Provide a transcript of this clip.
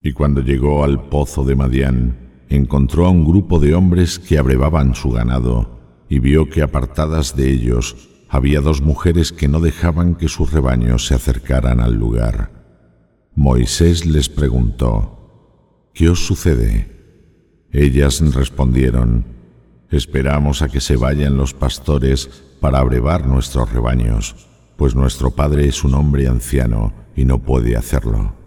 Y cuando llegó al pozo de Madián, encontró a un grupo de hombres que abrevaban su ganado, y vio que apartadas de ellos había dos mujeres que no dejaban que sus rebaños se acercaran al lugar. Moisés les preguntó, ¿Qué os sucede? Ellas respondieron, Esperamos a que se vayan los pastores para abrevar nuestros rebaños, pues nuestro padre es un hombre anciano y no puede hacerlo.